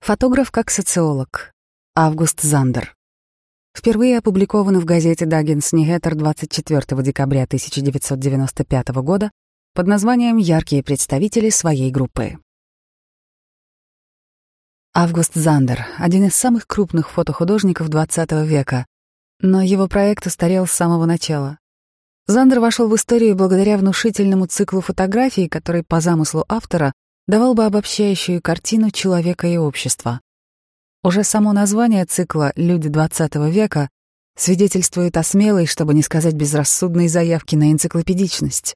Фотограф как социолог. Август Зандер. Впервые опубликован в газете «Даггинс Нигеттер» 24 декабря 1995 года под названием «Яркие представители своей группы». Август Зандер — один из самых крупных фотохудожников XX века, но его проект устарел с самого начала. Зандер вошел в историю благодаря внушительному циклу фотографий, который, по замыслу автора, давал бы обобщающую картину человека и общества. Уже само название цикла «Люди XX века» свидетельствует о смелой, чтобы не сказать безрассудной заявке на энциклопедичность.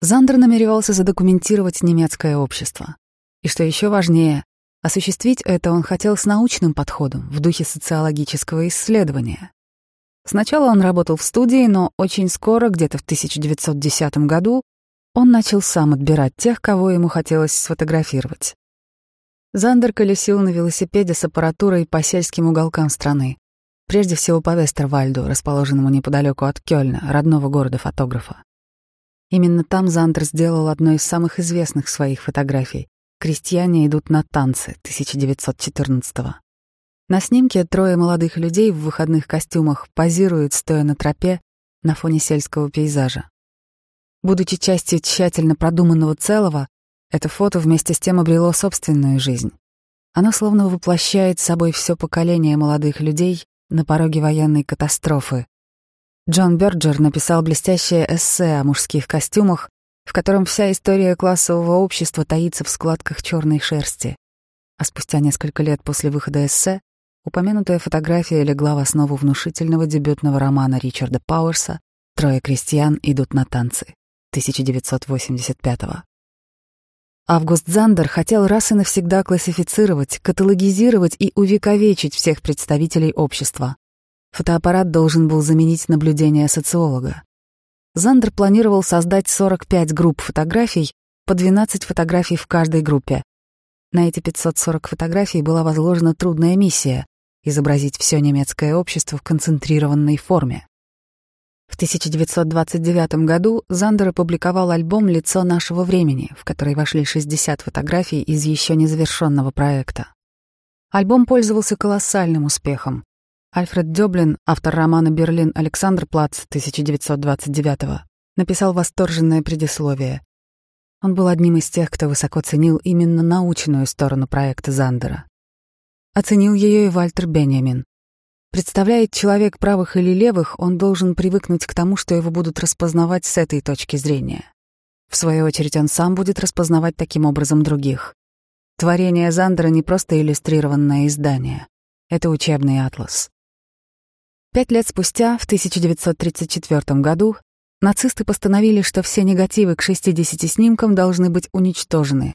Зандер намеревался задокументировать немецкое общество. И что еще важнее, осуществить это он хотел с научным подходом, в духе социологического исследования. Сначала он работал в студии, но очень скоро, где-то в 1910 году, он начал сам отбирать тех, кого ему хотелось сфотографировать. Зандер колесил на велосипеде с аппаратурой по сельским уголкам страны. Прежде всего по Вестервальду, расположенному неподалеку от Кёльна, родного города фотографа. Именно там Зандер сделал одну из самых известных своих фотографий «Крестьяне идут на танцы» 1914 -го. На снимке трое молодых людей в выходных костюмах позируют, стоя на тропе, на фоне сельского пейзажа. Будучи частью тщательно продуманного целого, это фото вместе с тем обрело собственную жизнь. Оно словно воплощает собой все поколение молодых людей на пороге военной катастрофы. Джон Бёрджер написал блестящее эссе о мужских костюмах, в котором вся история классового общества таится в складках черной шерсти. А спустя несколько лет после выхода эссе упомянутая фотография легла в основу внушительного дебютного романа Ричарда Пауэрса «Трое крестьян идут на танцы». 1985 -го. Август Зандер хотел раз и навсегда классифицировать, каталогизировать и увековечить всех представителей общества. Фотоаппарат должен был заменить наблюдение социолога. Зандер планировал создать 45 групп фотографий, по 12 фотографий в каждой группе. На эти 540 фотографий была возложена трудная миссия — изобразить все немецкое общество в концентрированной форме. В 1929 году Зандер опубликовал альбом «Лицо нашего времени», в который вошли 60 фотографий из еще незавершенного проекта. Альбом пользовался колоссальным успехом. Альфред Дёблин, автор романа «Берлин Александрплац» 1929 написал восторженное предисловие. Он был одним из тех, кто высоко ценил именно научную сторону проекта Зандера. Оценил ее и Вальтер Бенjamin. Представляет человек правых или левых, он должен привыкнуть к тому, что его будут распознавать с этой точки зрения. В свою очередь, он сам будет распознавать таким образом других. Творение Зандера не просто иллюстрированное издание. Это учебный атлас. Пять лет спустя, в 1934 году, нацисты постановили, что все негативы к 60 снимкам должны быть уничтожены.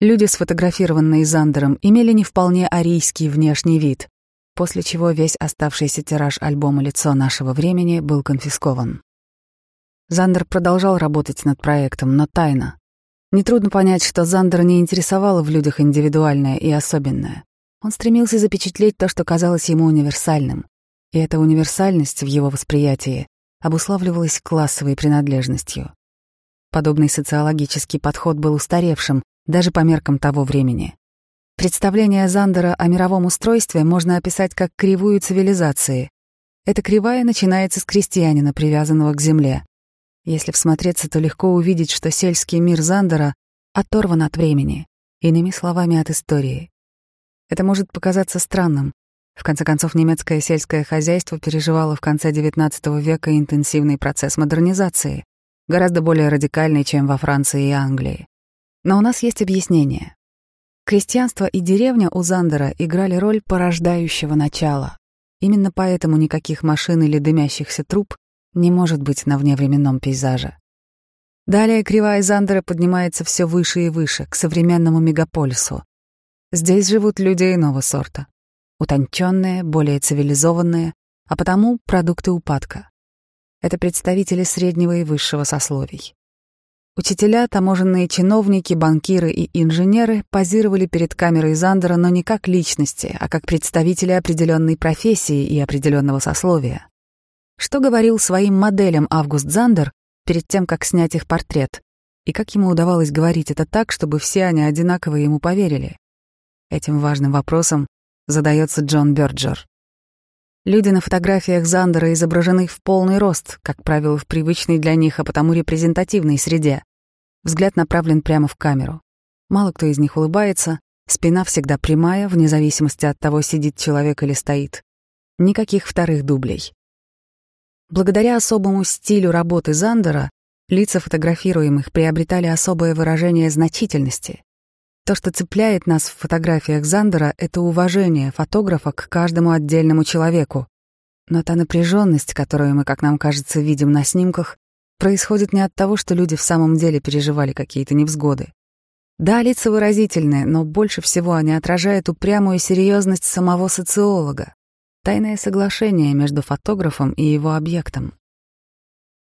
Люди, сфотографированные Зандером, имели не вполне арийский внешний вид после чего весь оставшийся тираж альбома «Лицо нашего времени» был конфискован. Зандер продолжал работать над проектом, но тайно. Нетрудно понять, что Зандер не интересовало в людях индивидуальное и особенное. Он стремился запечатлеть то, что казалось ему универсальным. И эта универсальность в его восприятии обуславливалась классовой принадлежностью. Подобный социологический подход был устаревшим даже по меркам того времени. Представление Зандера о мировом устройстве можно описать как кривую цивилизации. Эта кривая начинается с крестьянина, привязанного к земле. Если всмотреться, то легко увидеть, что сельский мир Зандера оторван от времени, иными словами, от истории. Это может показаться странным. В конце концов, немецкое сельское хозяйство переживало в конце XIX века интенсивный процесс модернизации, гораздо более радикальный, чем во Франции и Англии. Но у нас есть объяснение. Крестьянство и деревня у Зандера играли роль порождающего начала. Именно поэтому никаких машин или дымящихся труб не может быть на вневременном пейзаже. Далее кривая Зандера поднимается все выше и выше, к современному мегаполису. Здесь живут люди иного сорта. Утонченные, более цивилизованные, а потому продукты упадка. Это представители среднего и высшего сословий. Учителя, таможенные чиновники, банкиры и инженеры позировали перед камерой Зандера, но не как личности, а как представители определенной профессии и определенного сословия. Что говорил своим моделям Август Зандер перед тем, как снять их портрет, и как ему удавалось говорить это так, чтобы все они одинаково ему поверили? Этим важным вопросом задается Джон Бёрджер. Люди на фотографиях Зандера изображены в полный рост, как правило, в привычной для них, а потому репрезентативной среде. Взгляд направлен прямо в камеру. Мало кто из них улыбается, спина всегда прямая, вне зависимости от того, сидит человек или стоит. Никаких вторых дублей. Благодаря особому стилю работы Зандера лица фотографируемых приобретали особое выражение значительности. То, что цепляет нас в фотографиях Зандера, это уважение фотографа к каждому отдельному человеку. Но та напряженность, которую мы, как нам кажется, видим на снимках, происходит не от того, что люди в самом деле переживали какие-то невзгоды. Да, лица выразительные, но больше всего они отражают упрямую серьезность самого социолога, тайное соглашение между фотографом и его объектом.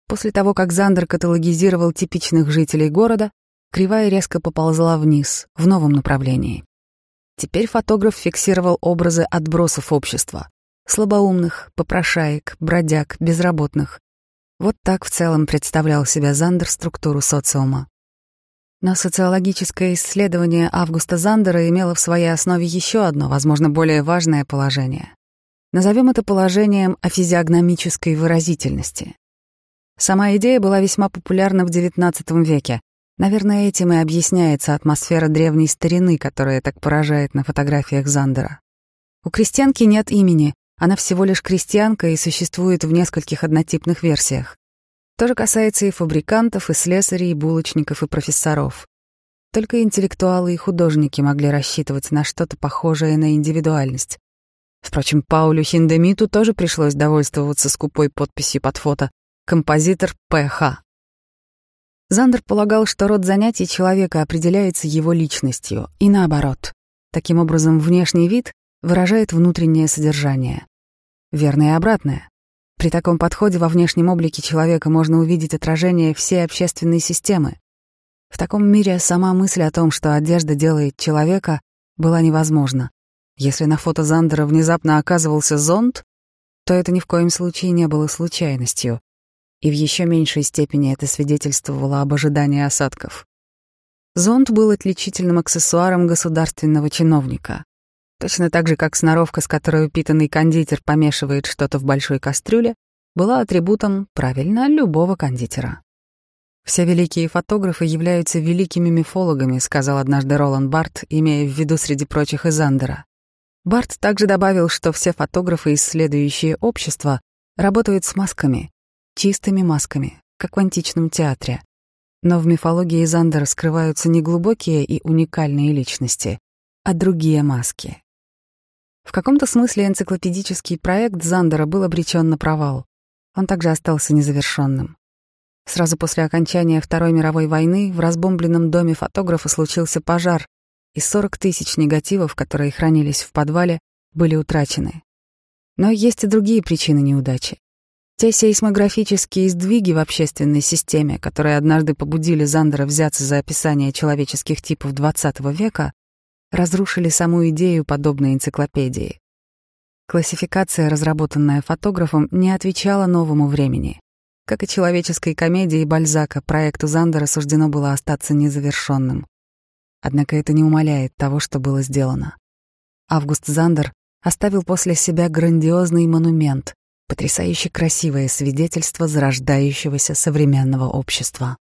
После того, как Зандер каталогизировал типичных жителей города, кривая резко поползла вниз, в новом направлении. Теперь фотограф фиксировал образы отбросов общества — слабоумных, попрошаек, бродяг, безработных. Вот так в целом представлял себя Зандер структуру социума. Но социологическое исследование Августа Зандера имело в своей основе еще одно, возможно, более важное положение. Назовем это положением о физиогномической выразительности. Сама идея была весьма популярна в XIX веке, Наверное, этим и объясняется атмосфера древней старины, которая так поражает на фотографиях Зандера. У крестьянки нет имени, она всего лишь крестьянка и существует в нескольких однотипных версиях. То же касается и фабрикантов, и слесарей, и булочников, и профессоров. Только интеллектуалы и художники могли рассчитывать на что-то похожее на индивидуальность. Впрочем, Паулю Хиндемиту тоже пришлось довольствоваться скупой подписью под фото «Композитор П.Х». Зандер полагал, что род занятий человека определяется его личностью, и наоборот. Таким образом, внешний вид выражает внутреннее содержание. Верно и обратное. При таком подходе во внешнем облике человека можно увидеть отражение всей общественной системы. В таком мире сама мысль о том, что одежда делает человека, была невозможна. Если на фото Зандера внезапно оказывался зонт, то это ни в коем случае не было случайностью и в еще меньшей степени это свидетельствовало об ожидании осадков. Зонт был отличительным аксессуаром государственного чиновника. Точно так же, как сноровка, с которой упитанный кондитер помешивает что-то в большой кастрюле, была атрибутом, правильно, любого кондитера. «Все великие фотографы являются великими мифологами», сказал однажды Ролан Барт, имея в виду среди прочих и Зандера. Барт также добавил, что все фотографы, исследующие общество, работают с масками, чистыми масками, как в античном театре. Но в мифологии Зандера скрываются не глубокие и уникальные личности, а другие маски. В каком-то смысле энциклопедический проект Зандера был обречен на провал. Он также остался незавершенным. Сразу после окончания Второй мировой войны в разбомбленном доме фотографа случился пожар, и 40 тысяч негативов, которые хранились в подвале, были утрачены. Но есть и другие причины неудачи. Те сейсмографические сдвиги в общественной системе, которые однажды побудили Зандера взяться за описание человеческих типов XX века, разрушили саму идею подобной энциклопедии. Классификация, разработанная фотографом, не отвечала новому времени. Как и человеческой комедии Бальзака, проекту Зандера суждено было остаться незавершенным. Однако это не умаляет того, что было сделано. Август Зандер оставил после себя грандиозный монумент, потрясающе красивое свидетельство зарождающегося современного общества.